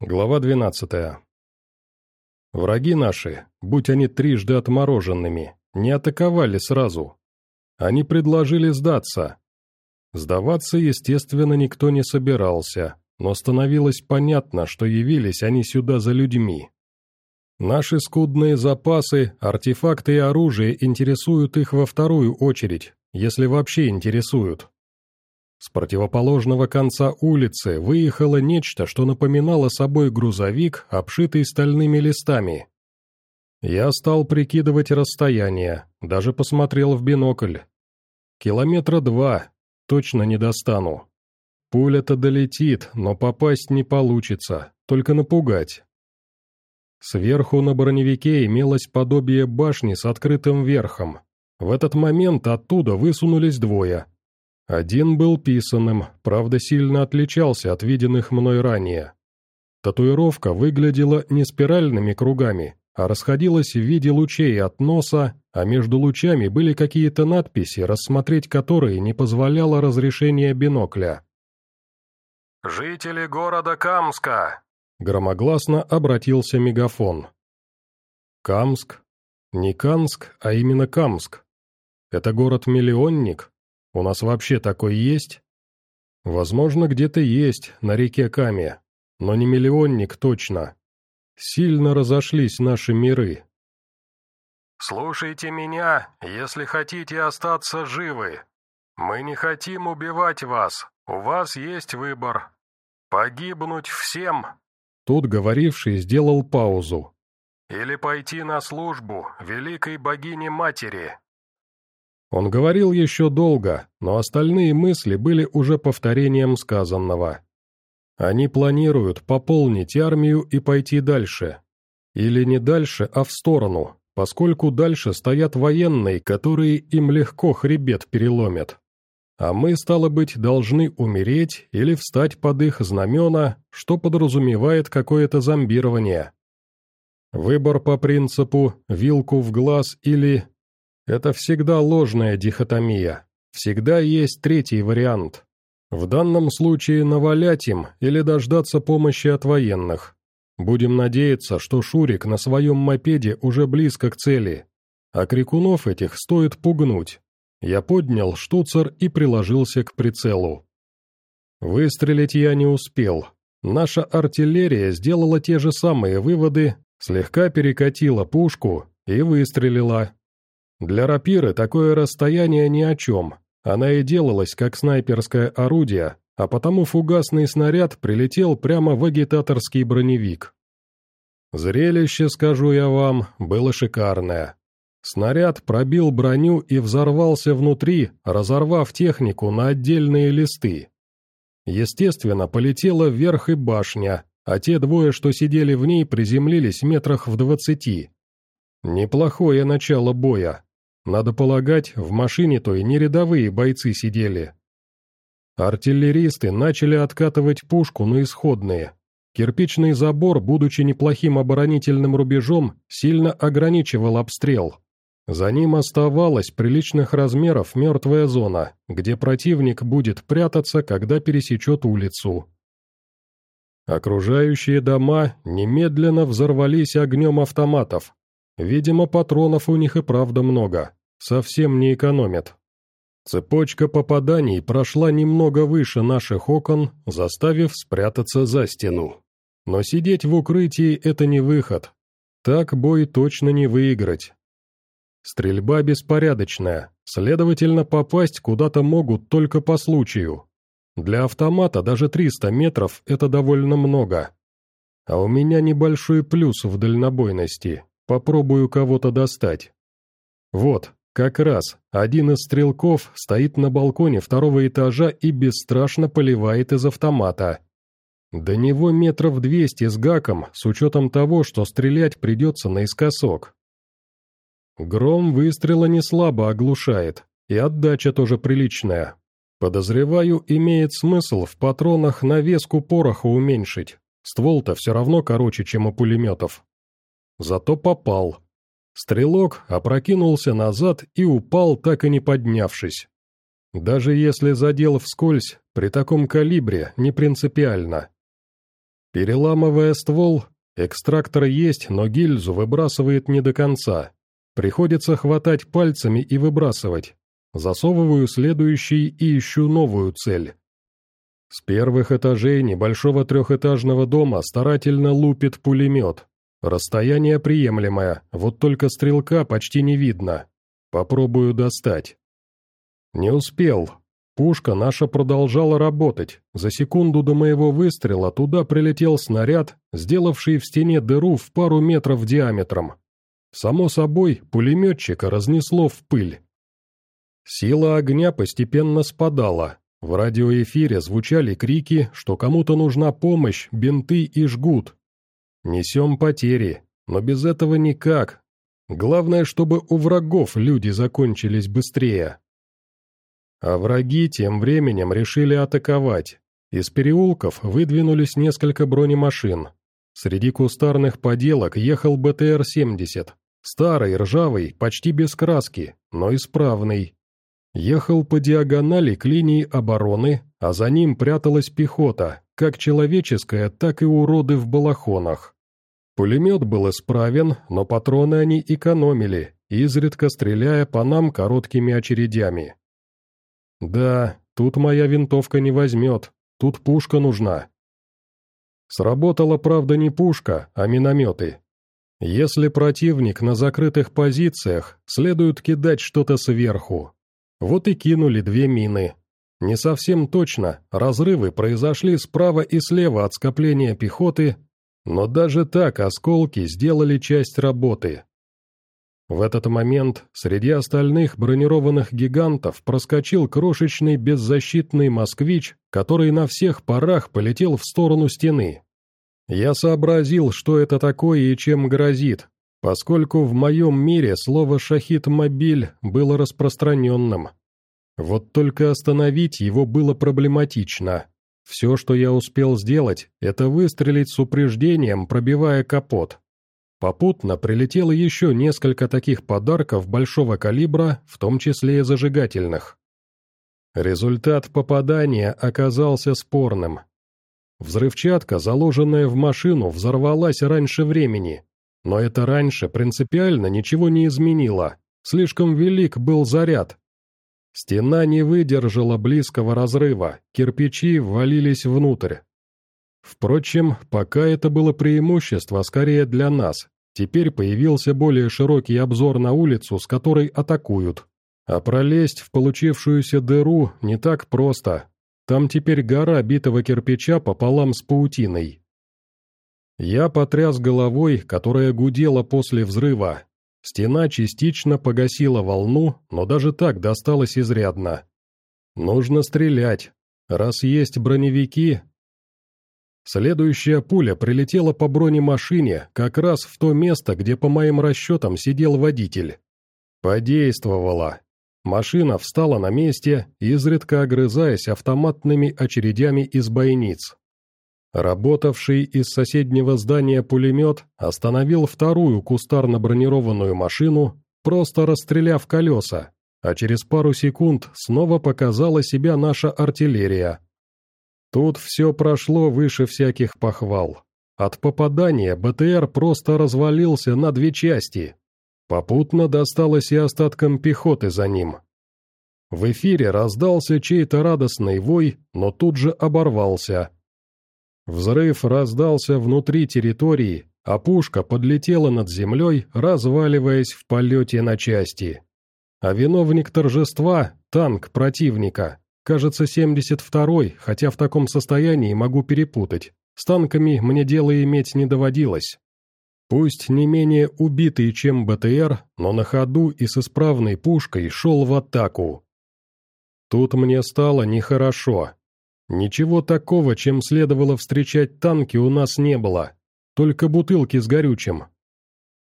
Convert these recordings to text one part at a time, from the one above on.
Глава 12. Враги наши, будь они трижды отмороженными, не атаковали сразу. Они предложили сдаться. Сдаваться, естественно, никто не собирался, но становилось понятно, что явились они сюда за людьми. Наши скудные запасы, артефакты и оружие интересуют их во вторую очередь, если вообще интересуют. С противоположного конца улицы выехало нечто, что напоминало собой грузовик, обшитый стальными листами. Я стал прикидывать расстояние, даже посмотрел в бинокль. Километра два, точно не достану. Пуля-то долетит, но попасть не получится, только напугать. Сверху на броневике имелось подобие башни с открытым верхом. В этот момент оттуда высунулись двое, один был писанным, правда сильно отличался от виденных мной ранее. Татуировка выглядела не спиральными кругами, а расходилась в виде лучей от носа, а между лучами были какие-то надписи, рассмотреть которые не позволяло разрешение бинокля. «Жители города Камска!» — громогласно обратился мегафон. «Камск? Не Канск, а именно Камск. Это город-миллионник?» У нас вообще такой есть? Возможно, где-то есть, на реке Каме, но не миллионник точно. Сильно разошлись наши миры. «Слушайте меня, если хотите остаться живы. Мы не хотим убивать вас, у вас есть выбор. Погибнуть всем». Тут говоривший сделал паузу. «Или пойти на службу великой богине-матери, он говорил еще долго, но остальные мысли были уже повторением сказанного. Они планируют пополнить армию и пойти дальше. Или не дальше, а в сторону, поскольку дальше стоят военные, которые им легко хребет переломят. А мы, стало быть, должны умереть или встать под их знамена, что подразумевает какое-то зомбирование. Выбор по принципу «вилку в глаз» или это всегда ложная дихотомия. Всегда есть третий вариант. В данном случае навалять им или дождаться помощи от военных. Будем надеяться, что Шурик на своем мопеде уже близко к цели. А крикунов этих стоит пугнуть. Я поднял штуцер и приложился к прицелу. Выстрелить я не успел. Наша артиллерия сделала те же самые выводы, слегка перекатила пушку и выстрелила. Для рапиры такое расстояние ни о чем, она и делалась как снайперское орудие, а потому фугасный снаряд прилетел прямо в агитаторский броневик. Зрелище, скажу я вам, было шикарное. Снаряд пробил броню и взорвался внутри, разорвав технику на отдельные листы. Естественно, полетела вверх и башня, а те двое, что сидели в ней, приземлились метрах в двадцати. Неплохое начало боя, надо полагать, в машине той не рядовые бойцы сидели. Артиллеристы начали откатывать пушку на исходные. Кирпичный забор, будучи неплохим оборонительным рубежом, сильно ограничивал обстрел. За ним оставалась приличных размеров мертвая зона, где противник будет прятаться, когда пересечет улицу. Окружающие дома немедленно взорвались огнем автоматов. Видимо, патронов у них и правда много. Совсем не экономят. Цепочка попаданий прошла немного выше наших окон, заставив спрятаться за стену. Но сидеть в укрытии – это не выход. Так бой точно не выиграть. Стрельба беспорядочная, следовательно, попасть куда-то могут только по случаю. Для автомата даже 300 метров – это довольно много. А у меня небольшой плюс в дальнобойности. Попробую кого-то достать. Вот, как раз, один из стрелков стоит на балконе второго этажа и бесстрашно поливает из автомата. До него метров двести с гаком, с учетом того, что стрелять придется наискосок. Гром выстрела не слабо оглушает, и отдача тоже приличная. Подозреваю, имеет смысл в патронах навеску пороха уменьшить. Ствол-то все равно короче, чем у пулеметов. Зато попал. Стрелок опрокинулся назад и упал, так и не поднявшись. Даже если задел вскользь, при таком калибре не принципиально. Переламывая ствол, экстрактор есть, но гильзу выбрасывает не до конца. Приходится хватать пальцами и выбрасывать. Засовываю следующий и ищу новую цель. С первых этажей небольшого трехэтажного дома старательно лупит пулемет. Расстояние приемлемое, вот только стрелка почти не видно. Попробую достать. Не успел. Пушка наша продолжала работать. За секунду до моего выстрела туда прилетел снаряд, сделавший в стене дыру в пару метров диаметром. Само собой, пулеметчика разнесло в пыль. Сила огня постепенно спадала. В радиоэфире звучали крики, что кому-то нужна помощь, бинты и жгут. Несем потери, но без этого никак. Главное, чтобы у врагов люди закончились быстрее. А враги тем временем решили атаковать. Из переулков выдвинулись несколько бронемашин. Среди кустарных поделок ехал БТР-70. Старый, ржавый, почти без краски, но исправный. Ехал по диагонали к линии обороны, а за ним пряталась пехота, как человеческая, так и уроды в балахонах. Пулемет был исправен, но патроны они экономили, изредка стреляя по нам короткими очередями. Да, тут моя винтовка не возьмет, тут пушка нужна. Сработала, правда, не пушка, а минометы. Если противник на закрытых позициях, следует кидать что-то сверху. Вот и кинули две мины. Не совсем точно, разрывы произошли справа и слева от скопления пехоты, но даже так осколки сделали часть работы. В этот момент среди остальных бронированных гигантов проскочил крошечный беззащитный москвич, который на всех парах полетел в сторону стены. Я сообразил, что это такое и чем грозит, поскольку в моем мире слово «шахид-мобиль» было распространенным. Вот только остановить его было проблематично. Все, что я успел сделать, это выстрелить с упреждением, пробивая капот. Попутно прилетело еще несколько таких подарков большого калибра, в том числе и зажигательных. Результат попадания оказался спорным. Взрывчатка, заложенная в машину, взорвалась раньше времени. Но это раньше принципиально ничего не изменило. Слишком велик был заряд. Стена не выдержала близкого разрыва, кирпичи ввалились внутрь. Впрочем, пока это было преимущество скорее для нас. Теперь появился более широкий обзор на улицу, с которой атакуют. А пролезть в получившуюся дыру не так просто. Там теперь гора битого кирпича пополам с паутиной. Я потряс головой, которая гудела после взрыва. Стена частично погасила волну, но даже так досталось изрядно. Нужно стрелять. Раз есть броневики, Следующая пуля прилетела по бронемашине как раз в то место, где по моим расчетам сидел водитель. Подействовала. Машина встала на месте, изредка огрызаясь автоматными очередями из бойниц. Работавший из соседнего здания пулемет остановил вторую кустарно-бронированную машину, просто расстреляв колеса, а через пару секунд снова показала себя наша артиллерия, Тут все прошло выше всяких похвал. От попадания БТР просто развалился на две части. Попутно досталось и остаткам пехоты за ним. В эфире раздался чей-то радостный вой, но тут же оборвался. Взрыв раздался внутри территории, а пушка подлетела над землей, разваливаясь в полете на части. А виновник торжества — танк противника. Кажется, 72-й, хотя в таком состоянии могу перепутать. С танками мне дело иметь не доводилось. Пусть не менее убитый, чем БТР, но на ходу и с исправной пушкой шел в атаку. Тут мне стало нехорошо. Ничего такого, чем следовало встречать танки, у нас не было. Только бутылки с горючим.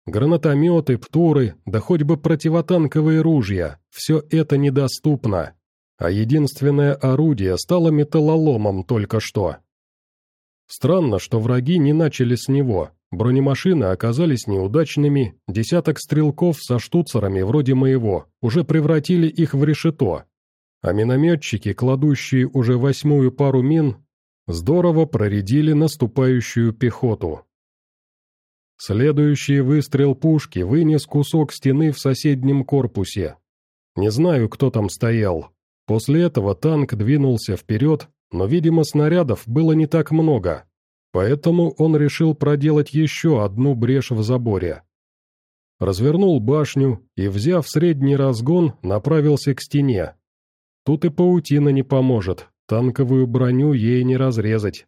Гранатометы, птуры, да хоть бы противотанковые ружья – все это недоступно а единственное орудие стало металлоломом только что. Странно, что враги не начали с него, бронемашины оказались неудачными, десяток стрелков со штуцерами вроде моего уже превратили их в решето, а минометчики, кладущие уже восьмую пару мин, Здорово проредили наступающую пехоту. Следующий выстрел пушки вынес кусок стены в соседнем корпусе. Не знаю, кто там стоял. После этого танк двинулся вперед, но, видимо, снарядов было не так много, поэтому он решил проделать еще одну брешь в заборе. Развернул башню и, взяв средний разгон, направился к стене. Тут и паутина не поможет, танковую броню ей не разрезать.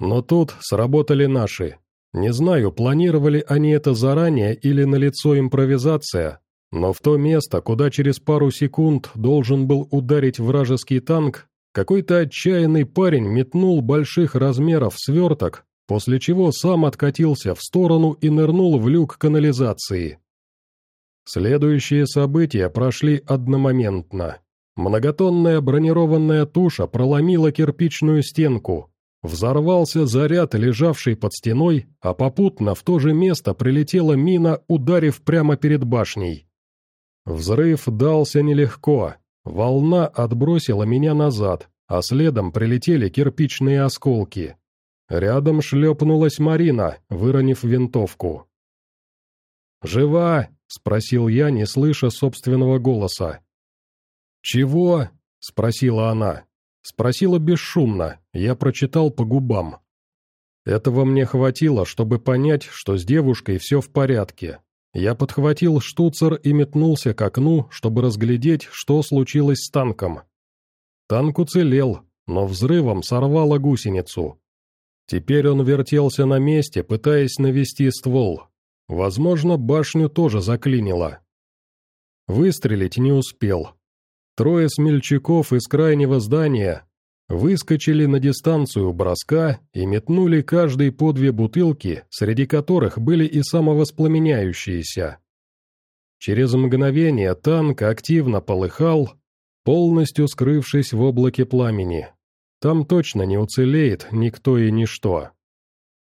Но тут сработали наши. Не знаю, планировали они это заранее или налицо импровизация, но в то место, куда через пару секунд должен был ударить вражеский танк, какой-то отчаянный парень метнул больших размеров сверток, после чего сам откатился в сторону и нырнул в люк канализации. Следующие события прошли одномоментно. Многотонная бронированная туша проломила кирпичную стенку. Взорвался заряд, лежавший под стеной, а попутно в то же место прилетела мина, ударив прямо перед башней. Взрыв дался нелегко. Волна отбросила меня назад, а следом прилетели кирпичные осколки. Рядом шлепнулась Марина, выронив винтовку. «Жива?» — спросил я, не слыша собственного голоса. «Чего?» — спросила она. Спросила бесшумно, я прочитал по губам. Этого мне хватило, чтобы понять, что с девушкой все в порядке. Я подхватил штуцер и метнулся к окну, чтобы разглядеть, что случилось с танком. Танк уцелел, но взрывом сорвало гусеницу. Теперь он вертелся на месте, пытаясь навести ствол. Возможно, башню тоже заклинило. Выстрелить не успел. Трое смельчаков из крайнего здания выскочили на дистанцию броска и метнули каждый по две бутылки, среди которых были и самовоспламеняющиеся. Через мгновение танк активно полыхал, полностью скрывшись в облаке пламени. Там точно не уцелеет никто и ничто.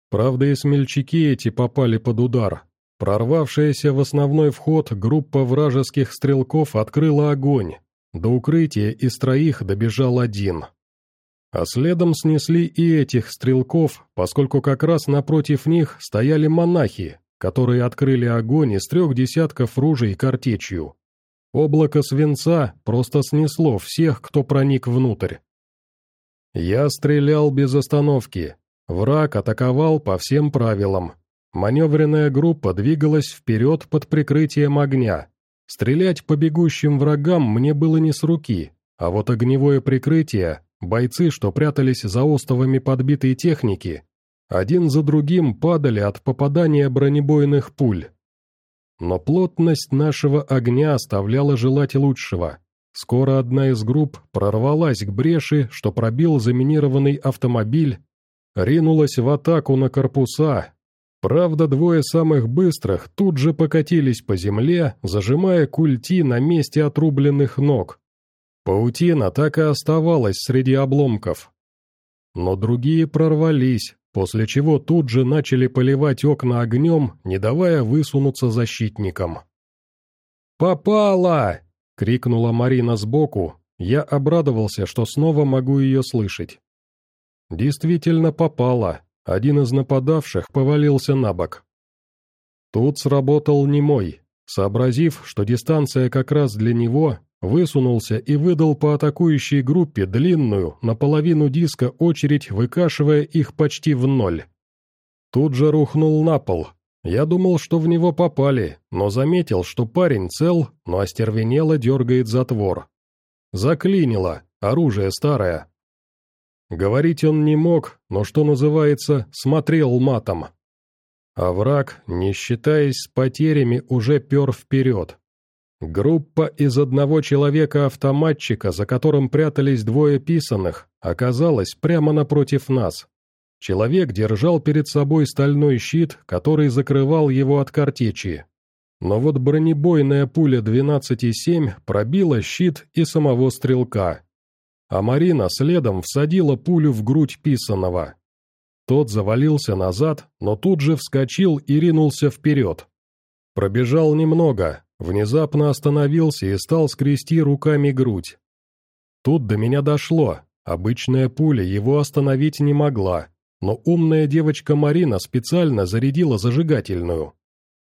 Правда, и смельчаки эти попали под удар. Прорвавшаяся в основной вход группа вражеских стрелков открыла огонь. До укрытия из троих добежал один. А следом снесли и этих стрелков, поскольку как раз напротив них стояли монахи, которые открыли огонь из трех десятков ружей картечью. Облако свинца просто снесло всех, кто проник внутрь. Я стрелял без остановки. Враг атаковал по всем правилам. Маневренная группа двигалась вперед под прикрытием огня. Стрелять по бегущим врагам мне было не с руки, а вот огневое прикрытие Бойцы, что прятались за остовами подбитой техники, один за другим падали от попадания бронебойных пуль. Но плотность нашего огня оставляла желать лучшего. Скоро одна из групп прорвалась к бреши, что пробил заминированный автомобиль, ринулась в атаку на корпуса. Правда, двое самых быстрых тут же покатились по земле, зажимая культи на месте отрубленных ног. Паутина так и оставалась среди обломков. Но другие прорвались, после чего тут же начали поливать окна огнем, не давая высунуться защитникам. «Попала!» — крикнула Марина сбоку. Я обрадовался, что снова могу ее слышать. Действительно попала. Один из нападавших повалился на бок. Тут сработал немой. Сообразив, что дистанция как раз для него, Высунулся и выдал по атакующей группе длинную, наполовину диска очередь, выкашивая их почти в ноль. Тут же рухнул на пол. Я думал, что в него попали, но заметил, что парень цел, но остервенело дергает затвор. Заклинило, оружие старое. Говорить он не мог, но, что называется, смотрел матом. А враг, не считаясь с потерями, уже пер вперед. Группа из одного человека-автоматчика, за которым прятались двое писаных, оказалась прямо напротив нас. Человек держал перед собой стальной щит, который закрывал его от картечи. Но вот бронебойная пуля 12,7 пробила щит и самого стрелка. А Марина следом всадила пулю в грудь писаного. Тот завалился назад, но тут же вскочил и ринулся вперед. Пробежал немного, Внезапно остановился и стал скрести руками грудь. Тут до меня дошло. Обычная пуля его остановить не могла, но умная девочка Марина специально зарядила зажигательную.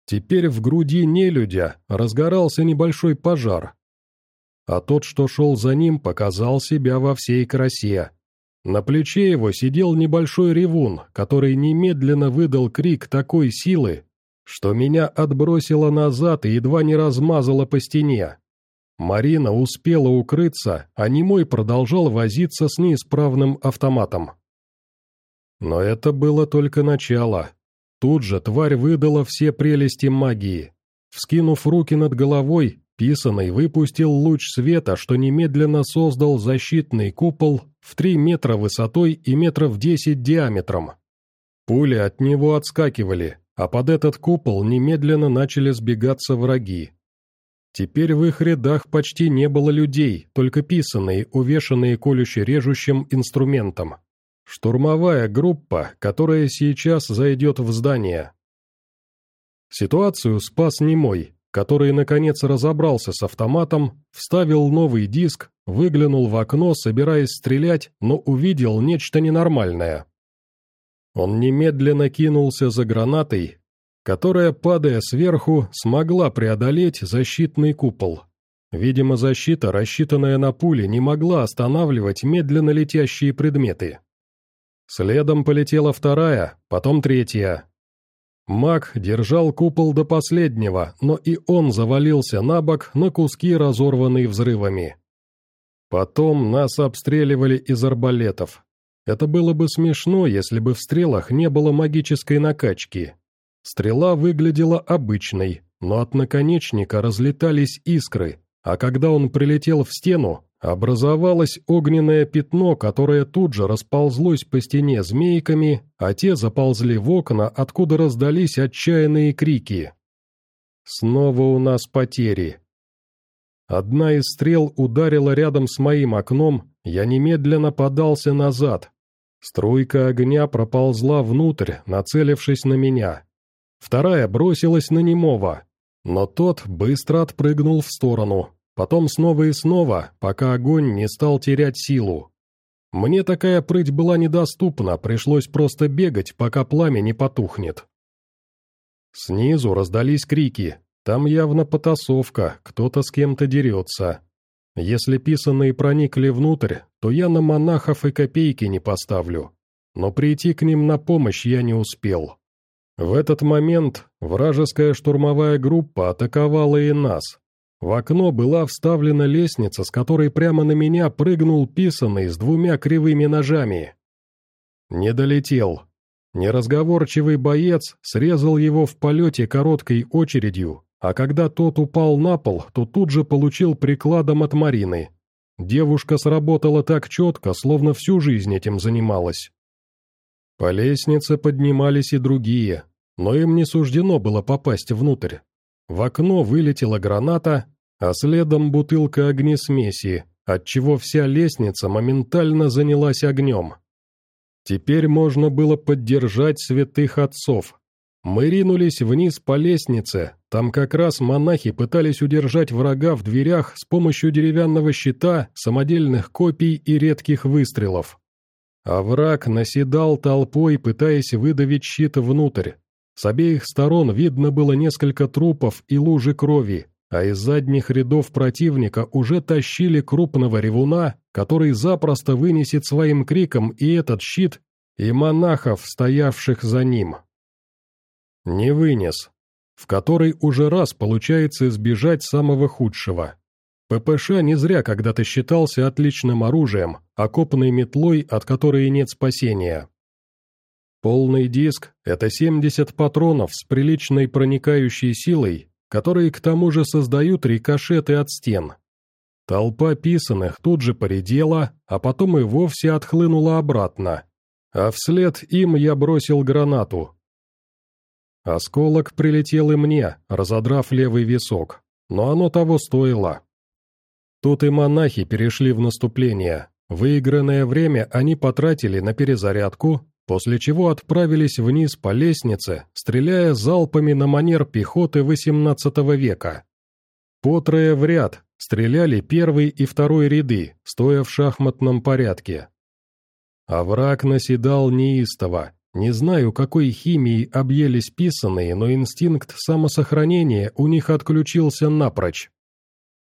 Теперь в груди нелюдя разгорался небольшой пожар. А тот, что шел за ним, показал себя во всей красе. На плече его сидел небольшой ревун, который немедленно выдал крик такой силы, что меня отбросило назад и едва не размазало по стене. Марина успела укрыться, а Немой продолжал возиться с неисправным автоматом. Но это было только начало. Тут же тварь выдала все прелести магии. Вскинув руки над головой, Писаный выпустил луч света, что немедленно создал защитный купол в 3 метра высотой и метров 10 диаметром. Пули от него отскакивали, а под этот купол немедленно начали сбегаться враги. Теперь в их рядах почти не было людей, только писаные, увешанные колюще-режущим инструментом. Штурмовая группа, которая сейчас зайдет в здание. Ситуацию спас немой, который, наконец, разобрался с автоматом, вставил новый диск, выглянул в окно, собираясь стрелять, но увидел нечто ненормальное. Он немедленно кинулся за гранатой, которая, падая сверху, смогла преодолеть защитный купол. Видимо, защита, рассчитанная на пули, не могла останавливать медленно летящие предметы. Следом полетела вторая, потом третья. Маг держал купол до последнего, но и он завалился на бок на куски, разорванные взрывами. Потом нас обстреливали из арбалетов. Это было бы смешно, если бы в стрелах не было магической накачки. Стрела выглядела обычной, но от наконечника разлетались искры, а когда он прилетел в стену, образовалось огненное пятно, которое тут же расползлось по стене змейками, а те заползли в окна, откуда раздались отчаянные крики. Снова у нас потери. Одна из стрел ударила рядом с моим окном, я немедленно подался назад. Струйка огня проползла внутрь, нацелившись на меня. Вторая бросилась на немого, но тот быстро отпрыгнул в сторону, потом снова и снова, пока огонь не стал терять силу. Мне такая прыть была недоступна, пришлось просто бегать, пока пламя не потухнет. Снизу раздались крики, там явно потасовка, кто-то с кем-то дерется. Если писанные проникли внутрь, то я на монахов и копейки не поставлю. Но прийти к ним на помощь я не успел. В этот момент вражеская штурмовая группа атаковала и нас. В окно была вставлена лестница, с которой прямо на меня прыгнул писанный с двумя кривыми ножами. Не долетел. Неразговорчивый боец срезал его в полете короткой очередью, а когда тот упал на пол, то тут же получил прикладом от Марины. Девушка сработала так четко, словно всю жизнь этим занималась. По лестнице поднимались и другие, но им не суждено было попасть внутрь. В окно вылетела граната, а следом бутылка огнесмеси, отчего вся лестница моментально занялась огнем. Теперь можно было поддержать святых отцов, мы ринулись вниз по лестнице, там как раз монахи пытались удержать врага в дверях с помощью деревянного щита, самодельных копий и редких выстрелов. А враг наседал толпой, пытаясь выдавить щит внутрь. С обеих сторон видно было несколько трупов и лужи крови, а из задних рядов противника уже тащили крупного ревуна, который запросто вынесет своим криком и этот щит, и монахов, стоявших за ним. Не вынес. В который уже раз получается избежать самого худшего. ППШ не зря когда-то считался отличным оружием, окопной метлой, от которой нет спасения. Полный диск — это 70 патронов с приличной проникающей силой, которые к тому же создают рикошеты от стен. Толпа писаных тут же поредела, а потом и вовсе отхлынула обратно. А вслед им я бросил гранату, Осколок прилетел и мне, разодрав левый висок, но оно того стоило. Тут и монахи перешли в наступление. Выигранное время они потратили на перезарядку, после чего отправились вниз по лестнице, стреляя залпами на манер пехоты XVIII века. По трое в ряд стреляли первый и второй ряды, стоя в шахматном порядке, А враг наседал неистово. Не знаю, какой химией объелись писанные, но инстинкт самосохранения у них отключился напрочь.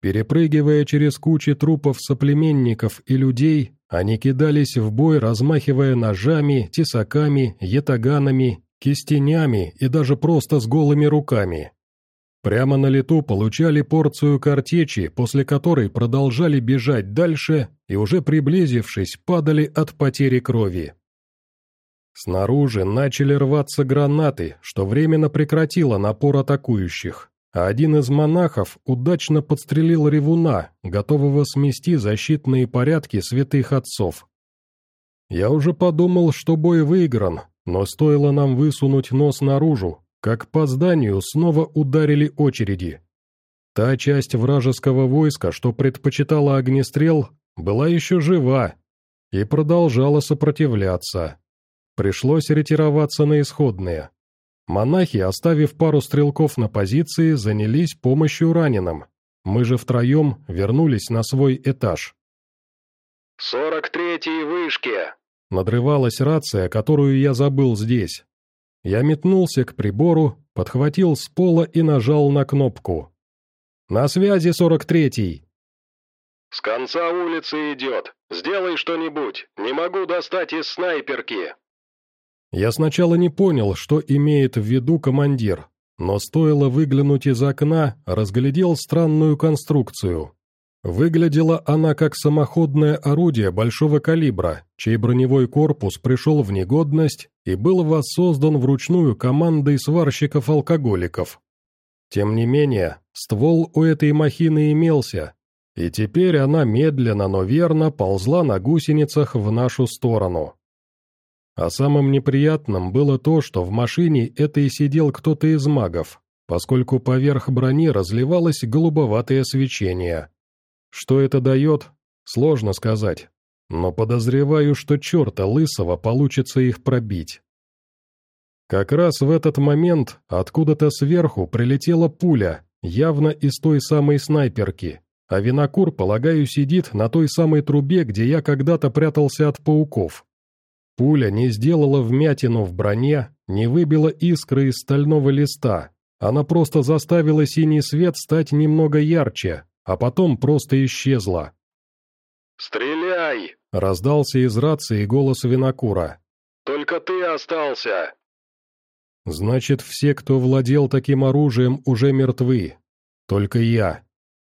Перепрыгивая через кучи трупов соплеменников и людей, они кидались в бой, размахивая ножами, тесаками, ятаганами, кистенями и даже просто с голыми руками. Прямо на лету получали порцию картечи, после которой продолжали бежать дальше и уже приблизившись, падали от потери крови. Снаружи начали рваться гранаты, что временно прекратило напор атакующих а один из монахов удачно подстрелил ревуна, готового смести защитные порядки святых отцов. Я уже подумал, что бой выигран, но стоило нам высунуть нос наружу, как по зданию снова ударили очереди. Та часть вражеского войска, что предпочитала огнестрел, была еще жива и продолжала сопротивляться. Пришлось ретироваться на исходные. Монахи, оставив пару стрелков на позиции, занялись помощью раненым. Мы же втроем вернулись на свой этаж. «Сорок третьей вышки!» Надрывалась рация, которую я забыл здесь. Я метнулся к прибору, подхватил с пола и нажал на кнопку. «На связи, сорок третий!» «С конца улицы идет. Сделай что-нибудь. Не могу достать из снайперки». Я сначала не понял, что имеет в виду командир, но стоило выглянуть из окна, разглядел странную конструкцию. Выглядела она как самоходное орудие большого калибра, чей броневой корпус пришел в негодность и был воссоздан вручную командой сварщиков-алкоголиков. Тем не менее, ствол у этой махины имелся, и теперь она медленно, но верно ползла на гусеницах в нашу сторону. А самым неприятным было то, что в машине это и сидел кто-то из магов, поскольку поверх брони разливалось голубоватое свечение. Что это дает, сложно сказать, но подозреваю, что черта лысого получится их пробить. Как раз в этот момент откуда-то сверху прилетела пуля, явно из той самой снайперки, а винокур, полагаю, сидит на той самой трубе, где я когда-то прятался от пауков. Пуля не сделала вмятину в броне, не выбила искры из стального листа. Она просто заставила синий свет стать немного ярче, а потом просто исчезла. «Стреляй!» — раздался из рации голос винокура. «Только ты остался!» «Значит, все, кто владел таким оружием, уже мертвы. Только я.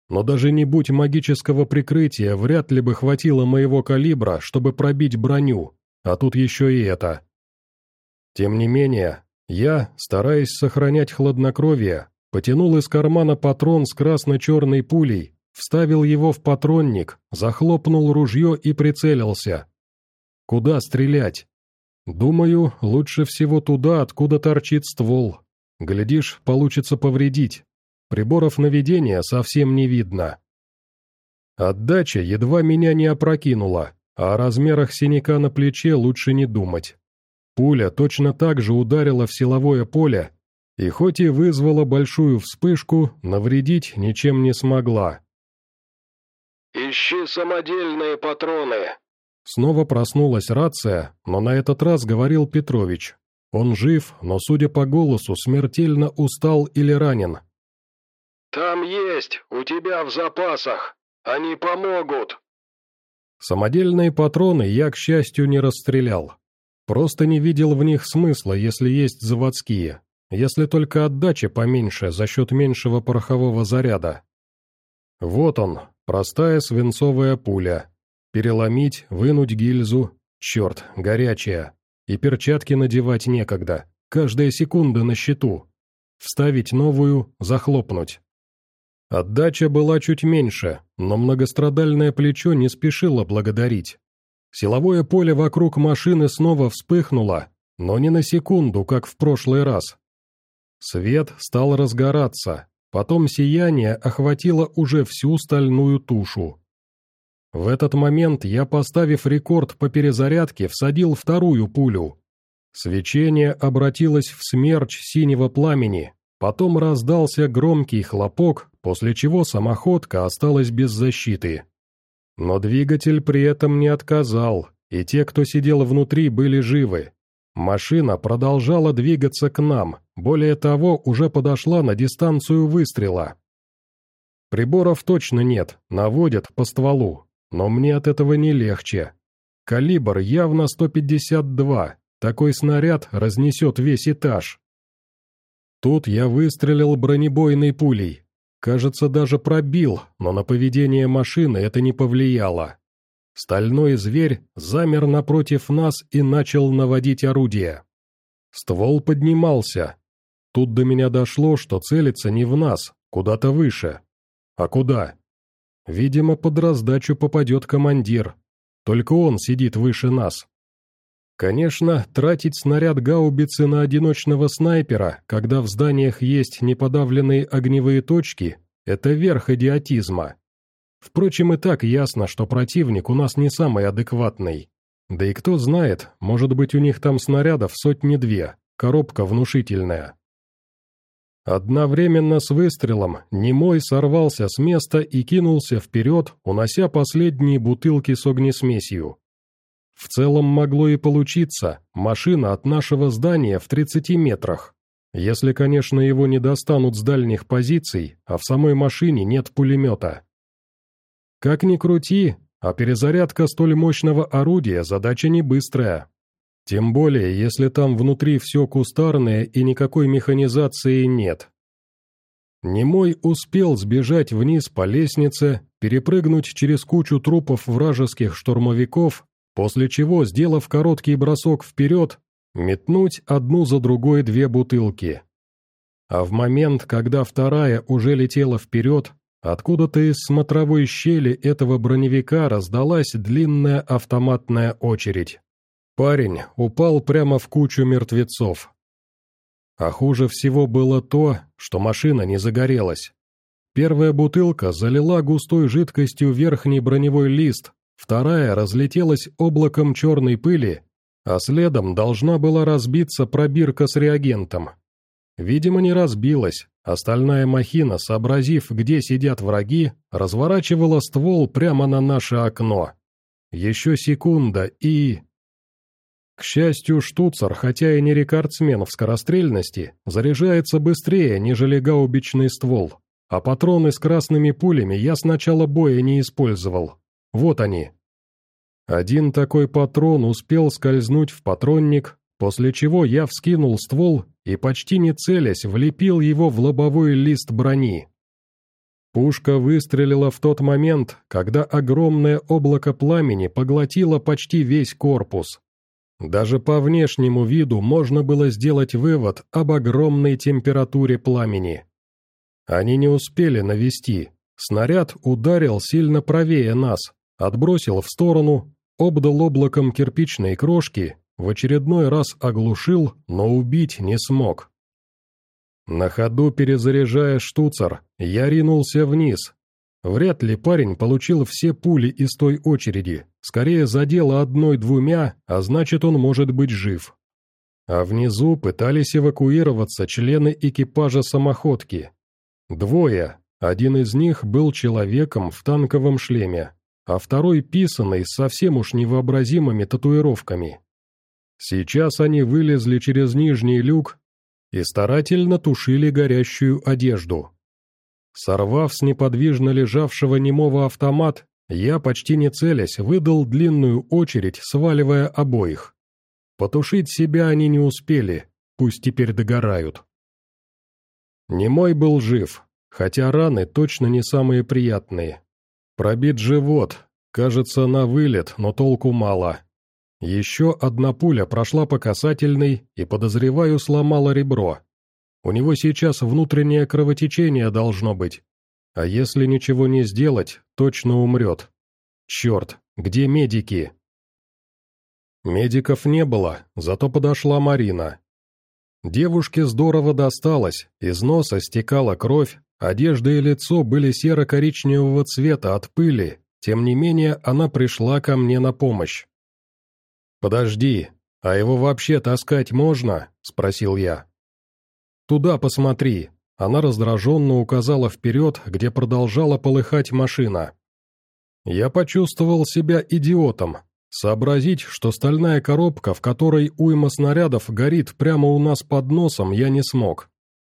Но даже не будь магического прикрытия, вряд ли бы хватило моего калибра, чтобы пробить броню а тут еще и это. Тем не менее, я, стараясь сохранять хладнокровие, потянул из кармана патрон с красно-черной пулей, вставил его в патронник, захлопнул ружье и прицелился. Куда стрелять? Думаю, лучше всего туда, откуда торчит ствол. Глядишь, получится повредить. Приборов наведения совсем не видно. Отдача едва меня не опрокинула, о размерах синяка на плече лучше не думать. Пуля точно так же ударила в силовое поле, и хоть и вызвала большую вспышку, навредить ничем не смогла. «Ищи самодельные патроны!» Снова проснулась рация, но на этот раз говорил Петрович. Он жив, но, судя по голосу, смертельно устал или ранен. «Там есть, у тебя в запасах. Они помогут!» Самодельные патроны я, к счастью, не расстрелял. Просто не видел в них смысла, если есть заводские, если только отдача поменьше за счет меньшего порохового заряда. Вот он, простая свинцовая пуля. Переломить, вынуть гильзу, черт, горячая. И перчатки надевать некогда, каждая секунда на счету. Вставить новую, захлопнуть. Отдача была чуть меньше, но многострадальное плечо не спешило благодарить. Силовое поле вокруг машины снова вспыхнуло, но не на секунду, как в прошлый раз. Свет стал разгораться, потом сияние охватило уже всю стальную тушу. В этот момент я, поставив рекорд по перезарядке, всадил вторую пулю. Свечение обратилось в смерч синего пламени, потом раздался громкий хлопок, после чего самоходка осталась без защиты. Но двигатель при этом не отказал, и те, кто сидел внутри, были живы. Машина продолжала двигаться к нам, более того, уже подошла на дистанцию выстрела. Приборов точно нет, наводят по стволу, но мне от этого не легче. Калибр явно 152, такой снаряд разнесет весь этаж. Тут я выстрелил бронебойной пулей. Кажется, даже пробил, но на поведение машины это не повлияло. Стальной зверь замер напротив нас и начал наводить орудие. Ствол поднимался. Тут до меня дошло, что целится не в нас, куда-то выше. А куда? Видимо, под раздачу попадет командир. Только он сидит выше нас. Конечно, тратить снаряд гаубицы на одиночного снайпера, когда в зданиях есть неподавленные огневые точки, это верх идиотизма. Впрочем, и так ясно, что противник у нас не самый адекватный. Да и кто знает, может быть у них там снарядов сотни-две, коробка внушительная. Одновременно с выстрелом Немой сорвался с места и кинулся вперед, унося последние бутылки с огнесмесью. В целом могло и получиться, машина от нашего здания в 30 метрах. Если, конечно, его не достанут с дальних позиций, а в самой машине нет пулемета. Как ни крути, а перезарядка столь мощного орудия задача не быстрая. Тем более, если там внутри все кустарное и никакой механизации нет. Немой успел сбежать вниз по лестнице, перепрыгнуть через кучу трупов вражеских штурмовиков, после чего, сделав короткий бросок вперед, метнуть одну за другой две бутылки. А в момент, когда вторая уже летела вперед, Откуда-то из смотровой щели этого броневика раздалась длинная автоматная очередь. Парень упал прямо в кучу мертвецов. А хуже всего было то, что машина не загорелась. Первая бутылка залила густой жидкостью верхний броневой лист, вторая разлетелась облаком черной пыли, а следом должна была разбиться пробирка с реагентом. Видимо, не разбилась, Остальная махина, сообразив, где сидят враги, разворачивала ствол прямо на наше окно. Еще секунда и... К счастью, штуцер, хотя и не рекордсмен в скорострельности, заряжается быстрее, нежели гаубичный ствол, а патроны с красными пулями я с начала боя не использовал. Вот они. Один такой патрон успел скользнуть в патронник, после чего я вскинул ствол и, почти не целясь, влепил его в лобовой лист брони. Пушка выстрелила в тот момент, когда огромное облако пламени поглотило почти весь корпус. Даже по внешнему виду можно было сделать вывод об огромной температуре пламени. Они не успели навести. Снаряд ударил сильно правее нас, отбросил в сторону, обдал облаком кирпичной крошки в очередной раз оглушил, но убить не смог. На ходу перезаряжая штуцер, я ринулся вниз. Вряд ли парень получил все пули из той очереди, скорее задело одной-двумя, а значит он может быть жив. А внизу пытались эвакуироваться члены экипажа самоходки. Двое, один из них был человеком в танковом шлеме, а второй писанный с совсем уж невообразимыми татуировками. Сейчас они вылезли через нижний люк и старательно тушили горящую одежду. Сорвав с неподвижно лежавшего немого автомат, я, почти не целясь, выдал длинную очередь, сваливая обоих. Потушить себя они не успели, пусть теперь догорают. Немой был жив, хотя раны точно не самые приятные. Пробит живот, кажется, на вылет, но толку мало. Еще одна пуля прошла по касательной и, подозреваю, сломала ребро. У него сейчас внутреннее кровотечение должно быть. А если ничего не сделать, точно умрет. Черт, где медики? Медиков не было, зато подошла Марина. Девушке здорово досталось, из носа стекала кровь, одежда и лицо были серо-коричневого цвета от пыли, тем не менее она пришла ко мне на помощь. «Подожди, а его вообще таскать можно?» – спросил я. «Туда посмотри», – она раздраженно указала вперед, где продолжала полыхать машина. Я почувствовал себя идиотом. Сообразить, что стальная коробка, в которой уйма снарядов горит прямо у нас под носом, я не смог.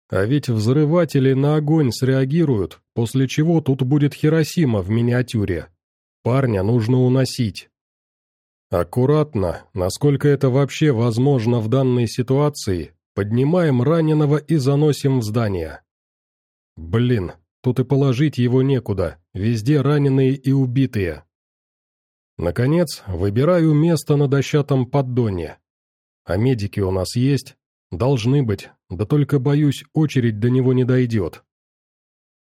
А ведь взрыватели на огонь среагируют, после чего тут будет Хиросима в миниатюре. Парня нужно уносить. Аккуратно, насколько это вообще возможно в данной ситуации, поднимаем раненого и заносим в здание. Блин, тут и положить его некуда, везде раненые и убитые. Наконец, выбираю место на дощатом поддоне. А медики у нас есть? Должны быть, да только, боюсь, очередь до него не дойдет.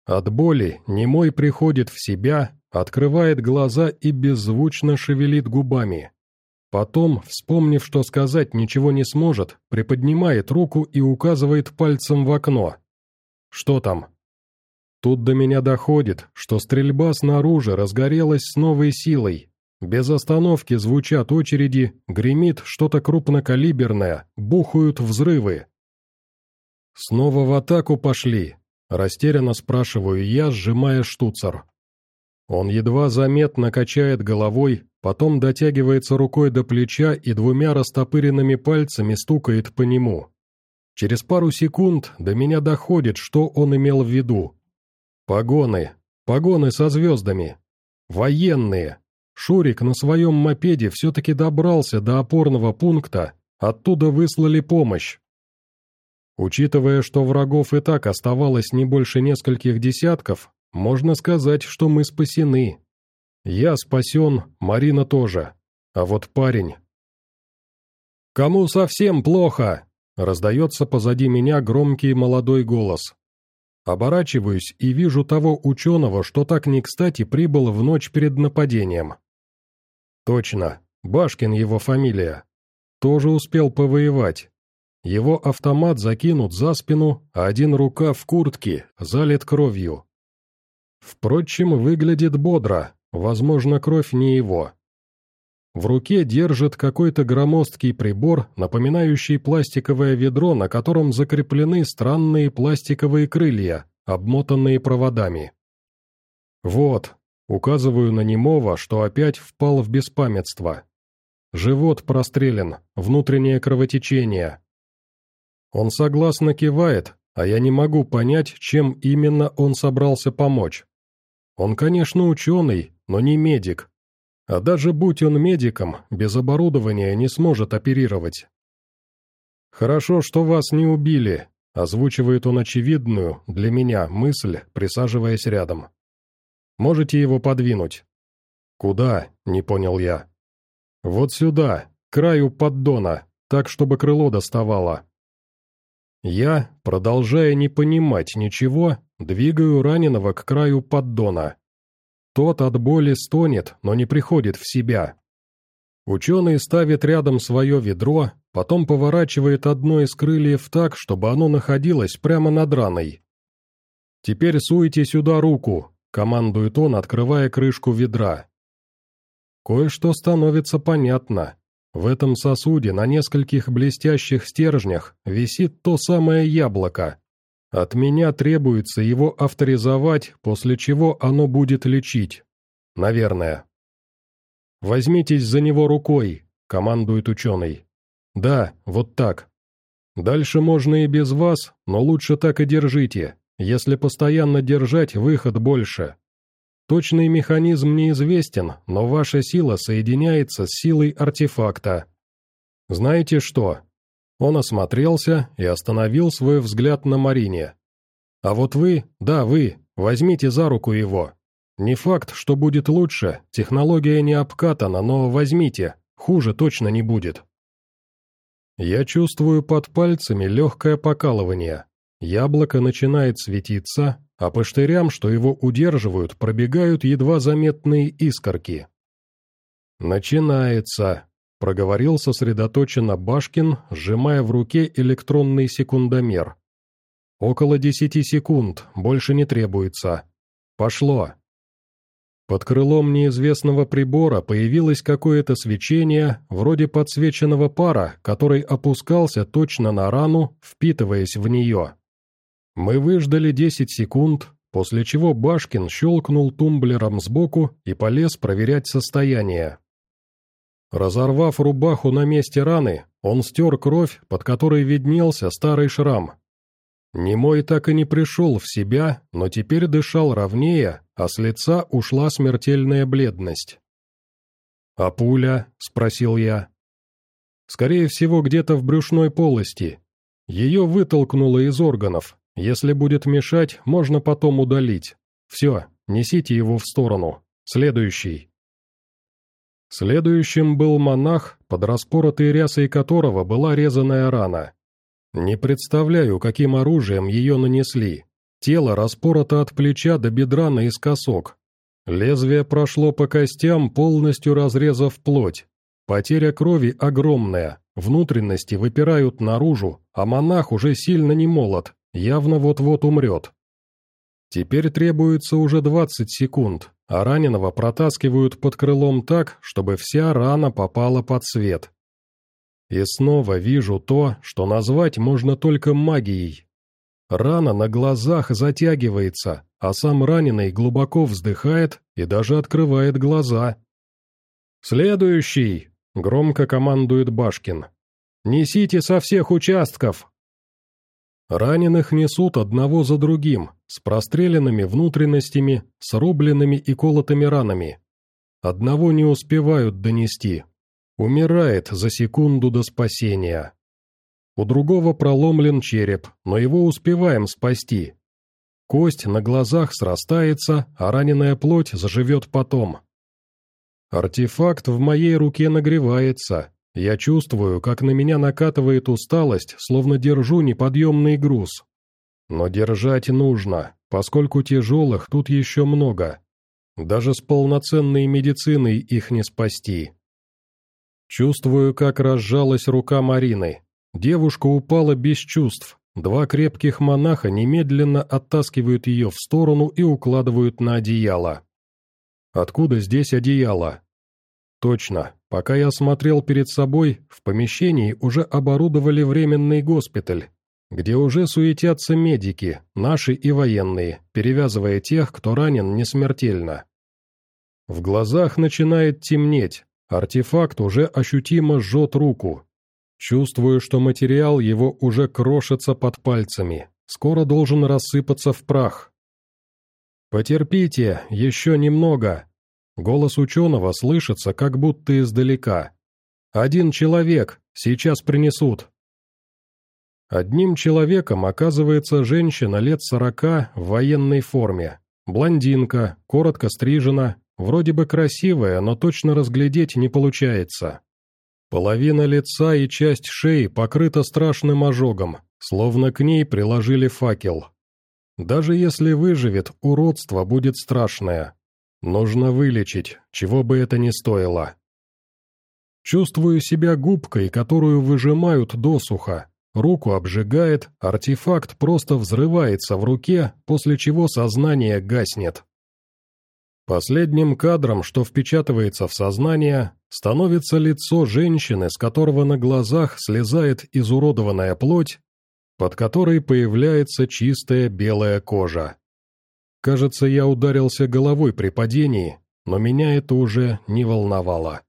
От боли немой приходит в себя, открывает глаза и беззвучно шевелит губами. Потом, вспомнив, что сказать ничего не сможет, приподнимает руку и указывает пальцем в окно. «Что там?» Тут до меня доходит, что стрельба снаружи разгорелась с новой силой, без остановки звучат очереди, гремит что-то крупнокалиберное, бухают взрывы. «Снова в атаку пошли?» – растерянно спрашиваю я, сжимая штуцер. Он едва заметно качает головой, потом дотягивается рукой до плеча и двумя растопыренными пальцами стукает по нему. Через пару секунд до меня доходит, что он имел в виду. Погоны, погоны со звездами. Военные, Шурик на своем мопеде все-таки добрался до опорного пункта, оттуда выслали помощь. Учитывая, что врагов и так оставалось не больше нескольких десятков, можно сказать, что мы спасены. Я спасен, Марина тоже. А вот парень... «Кому совсем плохо?» — раздается позади меня громкий молодой голос. Оборачиваюсь и вижу того ученого, что так не кстати прибыл в ночь перед нападением. Точно, Башкин его фамилия. Тоже успел повоевать. Его автомат закинут за спину, а один рука в куртке, залит кровью. Впрочем, выглядит бодро, возможно, кровь не его. В руке держит какой-то громоздкий прибор, напоминающий пластиковое ведро, на котором закреплены странные пластиковые крылья, обмотанные проводами. Вот, Указываю на немого, что опять впал в беспамятство. Живот прострелен, внутреннее кровотечение. Он согласно кивает, а я не могу понять, чем именно он собрался помочь. Он, конечно, ученый, но не медик. А даже будь он медиком, без оборудования не сможет оперировать. «Хорошо, что вас не убили», — озвучивает он очевидную, для меня, мысль, присаживаясь рядом. Можете его подвинуть?» «Куда?» — не понял я. «Вот сюда, к краю поддона, так, чтобы крыло доставало». Я, продолжая не понимать ничего, двигаю раненого к краю поддона. Тот от боли стонет, но не приходит в себя. Ученый ставит рядом свое ведро, потом поворачивает одно из крыльев так, чтобы оно находилось прямо над раной. «Теперь суйте сюда руку», командует он, открывая крышку ведра. Кое-что становится понятно. В этом сосуде на нескольких блестящих стержнях висит то самое яблоко. От меня требуется его авторизовать, после чего оно будет лечить. Наверное. «Возьмитесь за него рукой», — командует ученый. «Да, вот так. Дальше можно и без вас, но лучше так и держите. Если постоянно держать, выход больше. Точный механизм неизвестен, но ваша сила соединяется с силой артефакта. Знаете что? Он осмотрелся и остановил свой взгляд на Марине. А вот вы, да вы, возьмите за руку его. Не факт, что будет лучше, технология не обкатана, но возьмите, хуже точно не будет. Я чувствую под пальцами легкое покалывание. Яблоко начинает светиться, а по штырям, что его удерживают, пробегают едва заметные искорки. «Начинается», — проговорил сосредоточенно Башкин, сжимая в руке электронный секундомер. «Около десяти секунд, больше не требуется. Пошло». Под крылом неизвестного прибора появилось какое-то свечение, вроде подсвеченного пара, который опускался точно на рану, впитываясь в нее. Мы выждали 10 секунд, после чего Башкин щелкнул тумблером сбоку и полез проверять состояние. Разорвав рубаху на месте раны, он стер кровь, под которой виднелся старый шрам. Немой так и не пришел в себя, но теперь дышал ровнее, а с лица ушла смертельная бледность. «А пуля?» — спросил я. «Скорее всего, где-то в брюшной полости. Ее вытолкнуло из органов. Если будет мешать, можно потом удалить. Все, несите его в сторону. Следующий». Следующим был монах, под распоротой рясой которого была резаная рана. Не представляю, каким оружием ее нанесли. Тело распорото от плеча до бедра наискосок, Лезвие прошло по костям, полностью разрезав плоть. Потеря крови огромная, внутренности выпирают наружу, а монах уже сильно не молод, явно вот-вот умрет. Теперь требуется уже 20 секунд, а раненого протаскивают под крылом так, чтобы вся рана попала под свет. И снова вижу то, что назвать можно только магией. Рана на глазах затягивается, а сам раненый глубоко вздыхает и даже открывает глаза. «Следующий!» — громко командует Башкин. «Несите со всех участков!» Раненых несут одного за другим, с простреленными внутренностями, с рубленными и колотыми ранами. Одного не успевают донести. Умирает за секунду до спасения. У другого проломлен череп, но его успеваем спасти, Кость на глазах срастается, а раненая плоть заживет потом. Артефакт в моей руке нагревается. Я чувствую, как на меня накатывает усталость, словно держу неподъемный груз. Но держать нужно, поскольку тяжелых тут еще много. Даже с полноценной медициной их не спасти. Чувствую, как разжалась рука Марины. Девушка упала без чувств, Два крепких монаха немедленно оттаскивают ее в сторону и укладывают на одеяло. Откуда здесь одеяло? Точно, пока я смотрел перед собой, в помещении уже оборудовали временный госпиталь, где уже суетятся медики, наши и военные, перевязывая тех, кто ранен несмертельно. В глазах начинает темнеть, артефакт уже ощутимо жжет руку, Чувствую, что материал его уже крошится под пальцами, скоро должен рассыпаться в прах. «Потерпите, еще немного!» Голос ученого слышится, как будто издалека. «Один человек, сейчас принесут!» Одним человеком оказывается женщина лет сорока в военной форме. Блондинка, коротко стрижена, вроде бы красивая, но точно разглядеть не получается. Половина лица и часть шеи покрыта страшным ожогом, словно к ней приложили факел. Даже если выживет, уродство будет страшное. Нужно вылечить, чего бы это ни стоило. Чувствую себя губкой, которую выжимают досуха. Руку обжигает, артефакт просто взрывается в руке, после чего сознание гаснет. Последним кадром, что впечатывается в сознание, становится лицо женщины, с которого на глазах слезает изуродованная плоть, под которой появляется чистая белая кожа. Кажется, я ударился головой при падении, но меня это уже не волновало.